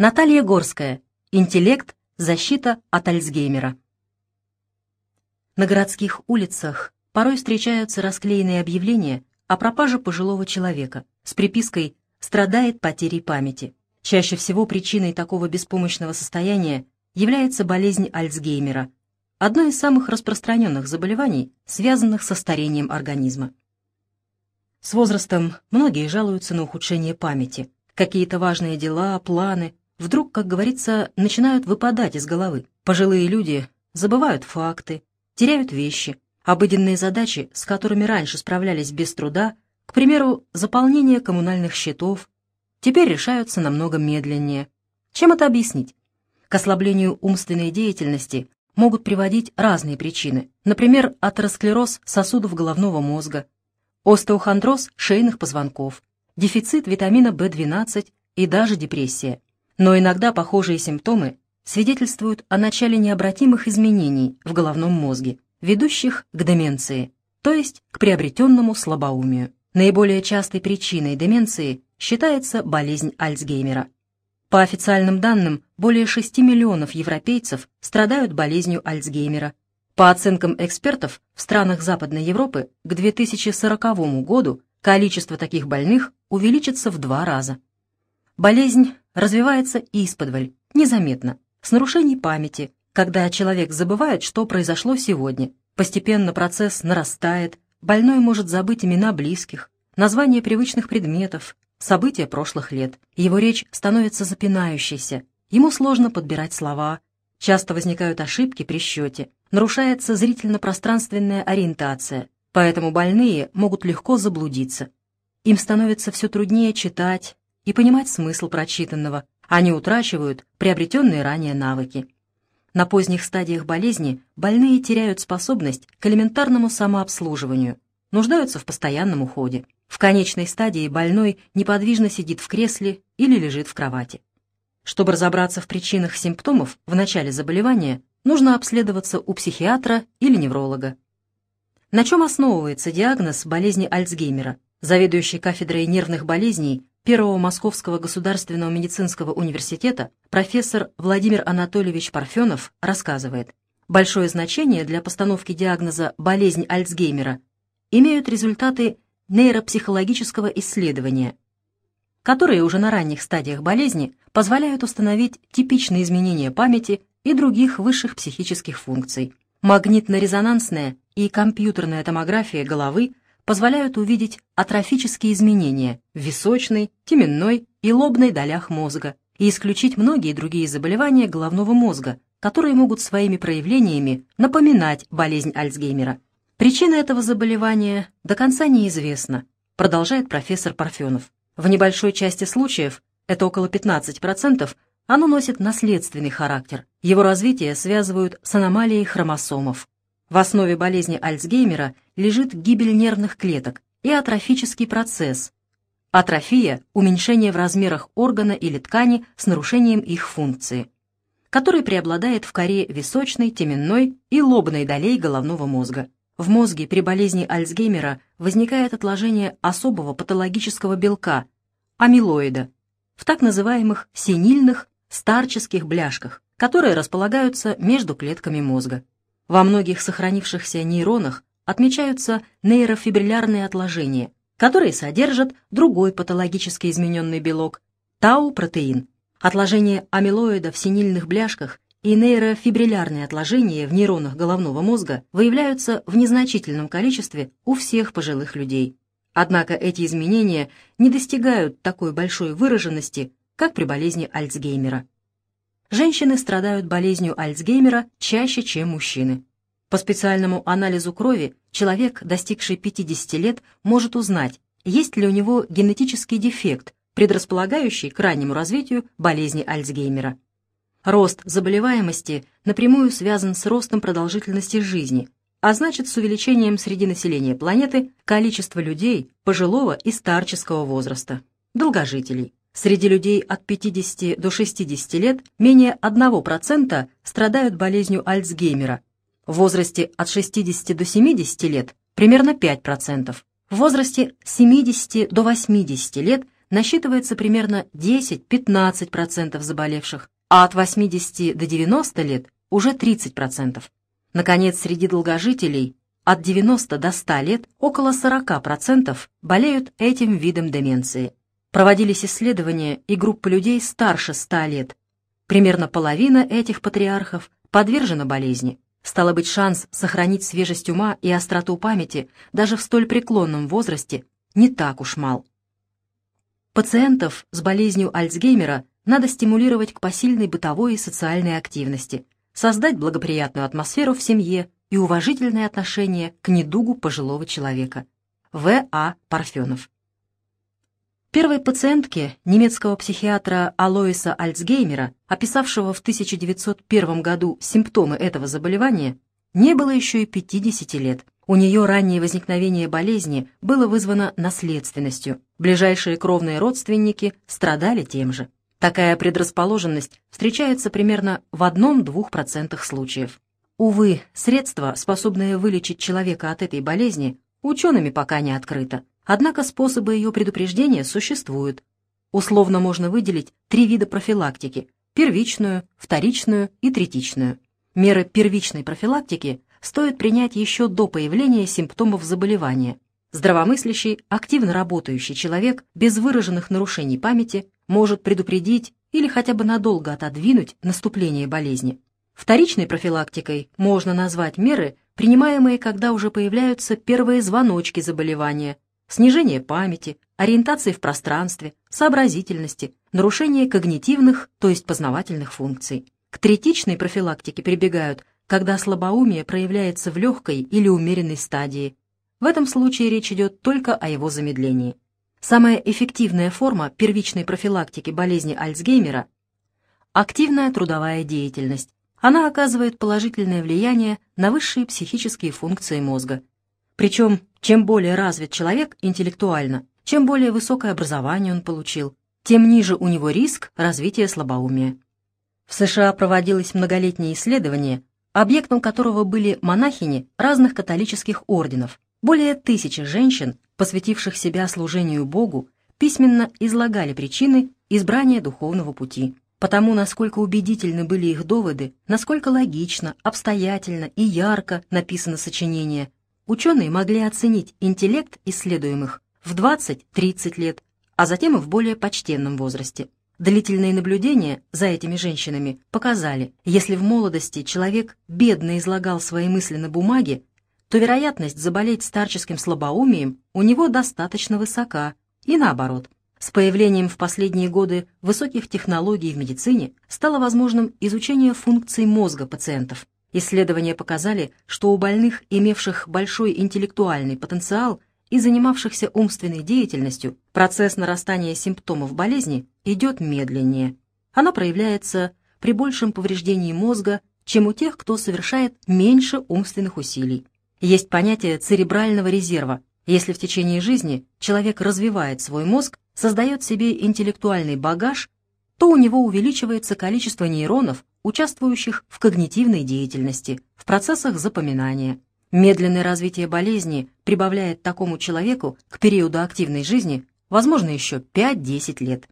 Наталья Горская. Интеллект. Защита от Альцгеймера. На городских улицах порой встречаются расклеенные объявления о пропаже пожилого человека с припиской «страдает потерей памяти». Чаще всего причиной такого беспомощного состояния является болезнь Альцгеймера, одно из самых распространенных заболеваний, связанных со старением организма. С возрастом многие жалуются на ухудшение памяти. Какие-то важные дела, планы вдруг, как говорится, начинают выпадать из головы. Пожилые люди забывают факты, теряют вещи, обыденные задачи, с которыми раньше справлялись без труда, к примеру, заполнение коммунальных счетов, теперь решаются намного медленнее. Чем это объяснить? К ослаблению умственной деятельности могут приводить разные причины, например, атеросклероз сосудов головного мозга, остеохондроз шейных позвонков, дефицит витамина В12 и даже депрессия. Но иногда похожие симптомы свидетельствуют о начале необратимых изменений в головном мозге, ведущих к деменции, то есть к приобретенному слабоумию. Наиболее частой причиной деменции считается болезнь Альцгеймера. По официальным данным, более 6 миллионов европейцев страдают болезнью Альцгеймера. По оценкам экспертов, в странах Западной Европы к 2040 году количество таких больных увеличится в два раза. Болезнь развивается исподволь, незаметно, с нарушений памяти, когда человек забывает, что произошло сегодня. Постепенно процесс нарастает, больной может забыть имена близких, названия привычных предметов, события прошлых лет. Его речь становится запинающейся, ему сложно подбирать слова, часто возникают ошибки при счете, нарушается зрительно-пространственная ориентация, поэтому больные могут легко заблудиться. Им становится все труднее читать, и понимать смысл прочитанного, они утрачивают приобретенные ранее навыки. На поздних стадиях болезни больные теряют способность к элементарному самообслуживанию, нуждаются в постоянном уходе. В конечной стадии больной неподвижно сидит в кресле или лежит в кровати. Чтобы разобраться в причинах симптомов в начале заболевания, нужно обследоваться у психиатра или невролога. На чем основывается диагноз болезни Альцгеймера? Заведующий кафедрой нервных болезней Первого Московского государственного медицинского университета профессор Владимир Анатольевич Парфенов рассказывает, большое значение для постановки диагноза «болезнь Альцгеймера» имеют результаты нейропсихологического исследования, которые уже на ранних стадиях болезни позволяют установить типичные изменения памяти и других высших психических функций. Магнитно-резонансная и компьютерная томография головы позволяют увидеть атрофические изменения в височной, теменной и лобной долях мозга и исключить многие другие заболевания головного мозга, которые могут своими проявлениями напоминать болезнь Альцгеймера. Причина этого заболевания до конца неизвестна, продолжает профессор Парфенов. В небольшой части случаев, это около 15%, оно носит наследственный характер. Его развитие связывают с аномалией хромосомов. В основе болезни Альцгеймера лежит гибель нервных клеток и атрофический процесс. Атрофия – уменьшение в размерах органа или ткани с нарушением их функции, который преобладает в коре височной, теменной и лобной долей головного мозга. В мозге при болезни Альцгеймера возникает отложение особого патологического белка – амилоида, в так называемых синильных старческих бляшках, которые располагаются между клетками мозга. Во многих сохранившихся нейронах отмечаются нейрофибриллярные отложения, которые содержат другой патологически измененный белок – тау-протеин. Отложения амилоида в синильных бляшках и нейрофибриллярные отложения в нейронах головного мозга выявляются в незначительном количестве у всех пожилых людей. Однако эти изменения не достигают такой большой выраженности, как при болезни Альцгеймера женщины страдают болезнью Альцгеймера чаще, чем мужчины. По специальному анализу крови человек, достигший 50 лет, может узнать, есть ли у него генетический дефект, предрасполагающий к раннему развитию болезни Альцгеймера. Рост заболеваемости напрямую связан с ростом продолжительности жизни, а значит с увеличением среди населения планеты количества людей пожилого и старческого возраста, долгожителей. Среди людей от 50 до 60 лет менее 1% страдают болезнью Альцгеймера. В возрасте от 60 до 70 лет примерно 5%. В возрасте 70 до 80 лет насчитывается примерно 10-15% заболевших, а от 80 до 90 лет уже 30%. Наконец, среди долгожителей от 90 до 100 лет около 40% болеют этим видом деменции. Проводились исследования и группы людей старше 100 лет. Примерно половина этих патриархов подвержена болезни. Стало быть, шанс сохранить свежесть ума и остроту памяти даже в столь преклонном возрасте не так уж мал. Пациентов с болезнью Альцгеймера надо стимулировать к посильной бытовой и социальной активности, создать благоприятную атмосферу в семье и уважительное отношение к недугу пожилого человека. В. А. Парфенов. Первой пациентке немецкого психиатра Алоиса Альцгеймера, описавшего в 1901 году симптомы этого заболевания, не было еще и 50 лет. У нее раннее возникновение болезни было вызвано наследственностью. Ближайшие кровные родственники страдали тем же. Такая предрасположенность встречается примерно в одном-двух процентах случаев. Увы, средство, способное вылечить человека от этой болезни, учеными пока не открыто. Однако способы ее предупреждения существуют. Условно можно выделить три вида профилактики – первичную, вторичную и третичную. Меры первичной профилактики стоит принять еще до появления симптомов заболевания. Здравомыслящий, активно работающий человек без выраженных нарушений памяти может предупредить или хотя бы надолго отодвинуть наступление болезни. Вторичной профилактикой можно назвать меры, принимаемые, когда уже появляются первые звоночки заболевания – снижение памяти, ориентации в пространстве, сообразительности, нарушение когнитивных, то есть познавательных функций. К третичной профилактике прибегают, когда слабоумие проявляется в легкой или умеренной стадии. В этом случае речь идет только о его замедлении. Самая эффективная форма первичной профилактики болезни Альцгеймера – активная трудовая деятельность. Она оказывает положительное влияние на высшие психические функции мозга. Причем чем более развит человек интеллектуально, чем более высокое образование он получил, тем ниже у него риск развития слабоумия. В США проводилось многолетнее исследование, объектом которого были монахини разных католических орденов. Более тысячи женщин, посвятивших себя служению Богу, письменно излагали причины избрания духовного пути. Потому, насколько убедительны были их доводы, насколько логично, обстоятельно и ярко написано сочинение, ученые могли оценить интеллект исследуемых в 20-30 лет, а затем и в более почтенном возрасте. Длительные наблюдения за этими женщинами показали, если в молодости человек бедно излагал свои мысли на бумаге, то вероятность заболеть старческим слабоумием у него достаточно высока, и наоборот. С появлением в последние годы высоких технологий в медицине стало возможным изучение функций мозга пациентов. Исследования показали, что у больных, имевших большой интеллектуальный потенциал и занимавшихся умственной деятельностью, процесс нарастания симптомов болезни идет медленнее. Она проявляется при большем повреждении мозга, чем у тех, кто совершает меньше умственных усилий. Есть понятие церебрального резерва. Если в течение жизни человек развивает свой мозг, создает себе интеллектуальный багаж, то у него увеличивается количество нейронов, участвующих в когнитивной деятельности, в процессах запоминания. Медленное развитие болезни прибавляет такому человеку к периоду активной жизни, возможно, еще 5-10 лет.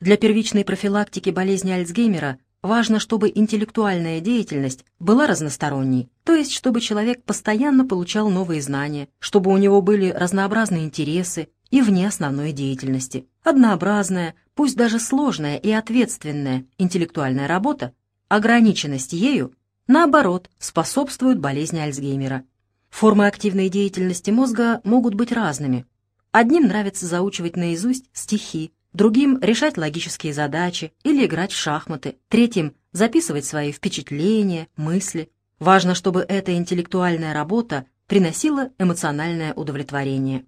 Для первичной профилактики болезни Альцгеймера важно, чтобы интеллектуальная деятельность была разносторонней, то есть чтобы человек постоянно получал новые знания, чтобы у него были разнообразные интересы и вне основной деятельности. Однообразная, пусть даже сложная и ответственная интеллектуальная работа Ограниченность ею, наоборот, способствует болезни Альцгеймера. Формы активной деятельности мозга могут быть разными. Одним нравится заучивать наизусть стихи, другим — решать логические задачи или играть в шахматы, третьим — записывать свои впечатления, мысли. Важно, чтобы эта интеллектуальная работа приносила эмоциональное удовлетворение.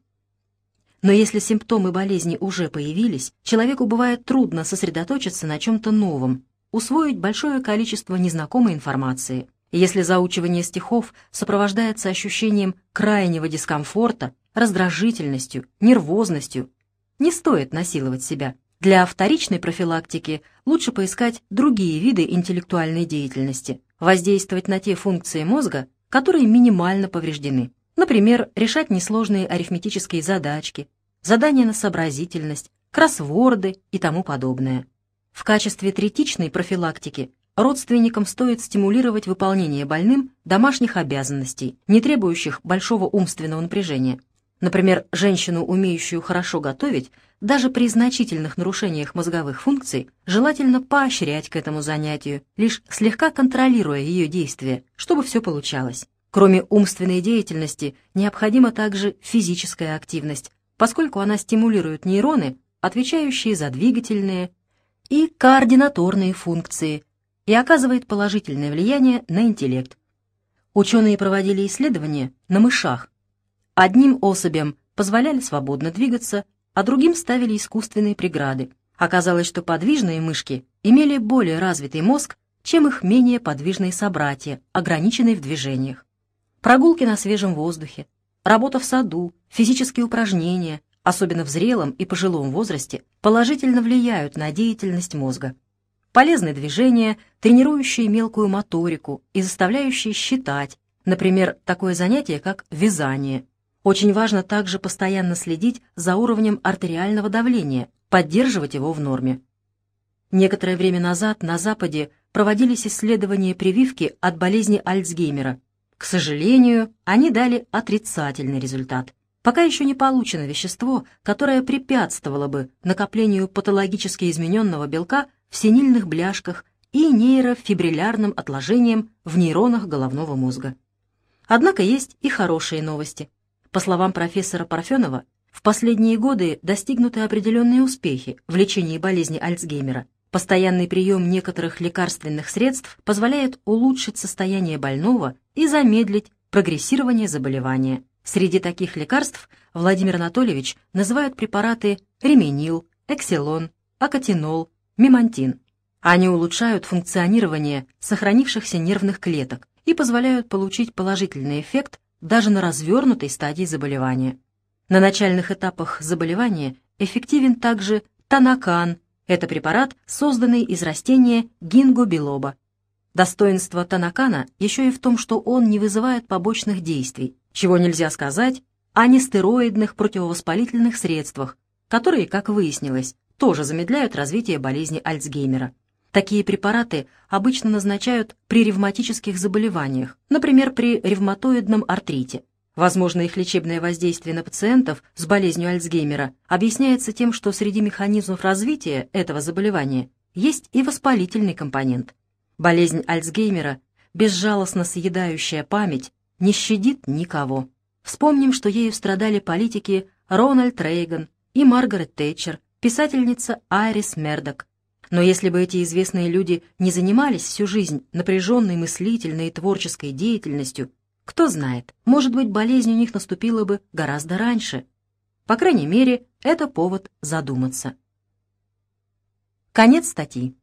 Но если симптомы болезни уже появились, человеку бывает трудно сосредоточиться на чем-то новом, усвоить большое количество незнакомой информации. Если заучивание стихов сопровождается ощущением крайнего дискомфорта, раздражительностью, нервозностью, не стоит насиловать себя. Для вторичной профилактики лучше поискать другие виды интеллектуальной деятельности, воздействовать на те функции мозга, которые минимально повреждены. Например, решать несложные арифметические задачки, задания на сообразительность, кроссворды и тому подобное. В качестве третичной профилактики родственникам стоит стимулировать выполнение больным домашних обязанностей, не требующих большого умственного напряжения. Например, женщину, умеющую хорошо готовить, даже при значительных нарушениях мозговых функций, желательно поощрять к этому занятию, лишь слегка контролируя ее действия, чтобы все получалось. Кроме умственной деятельности, необходима также физическая активность, поскольку она стимулирует нейроны, отвечающие за двигательные и координаторные функции, и оказывает положительное влияние на интеллект. Ученые проводили исследования на мышах. Одним особям позволяли свободно двигаться, а другим ставили искусственные преграды. Оказалось, что подвижные мышки имели более развитый мозг, чем их менее подвижные собратья, ограниченные в движениях. Прогулки на свежем воздухе, работа в саду, физические упражнения, особенно в зрелом и пожилом возрасте, положительно влияют на деятельность мозга. Полезны движения, тренирующие мелкую моторику и заставляющие считать, например, такое занятие, как вязание. Очень важно также постоянно следить за уровнем артериального давления, поддерживать его в норме. Некоторое время назад на Западе проводились исследования прививки от болезни Альцгеймера. К сожалению, они дали отрицательный результат. Пока еще не получено вещество, которое препятствовало бы накоплению патологически измененного белка в синильных бляшках и нейрофибриллярным отложениям в нейронах головного мозга. Однако есть и хорошие новости. По словам профессора Парфенова, в последние годы достигнуты определенные успехи в лечении болезни Альцгеймера. Постоянный прием некоторых лекарственных средств позволяет улучшить состояние больного и замедлить прогрессирование заболевания. Среди таких лекарств Владимир Анатольевич называет препараты ременил, экселон, акатинол, мемантин. Они улучшают функционирование сохранившихся нервных клеток и позволяют получить положительный эффект даже на развернутой стадии заболевания. На начальных этапах заболевания эффективен также танакан. Это препарат, созданный из растения гинго билоба. Достоинство танакана еще и в том, что он не вызывает побочных действий, чего нельзя сказать о нестероидных противовоспалительных средствах, которые, как выяснилось, тоже замедляют развитие болезни Альцгеймера. Такие препараты обычно назначают при ревматических заболеваниях, например, при ревматоидном артрите. Возможно, их лечебное воздействие на пациентов с болезнью Альцгеймера объясняется тем, что среди механизмов развития этого заболевания есть и воспалительный компонент. Болезнь Альцгеймера, безжалостно съедающая память, не щадит никого. Вспомним, что ею страдали политики Рональд Рейган и Маргарет Тэтчер, писательница Айрис Мердок. Но если бы эти известные люди не занимались всю жизнь напряженной мыслительной и творческой деятельностью, кто знает, может быть, болезнь у них наступила бы гораздо раньше. По крайней мере, это повод задуматься. Конец статьи.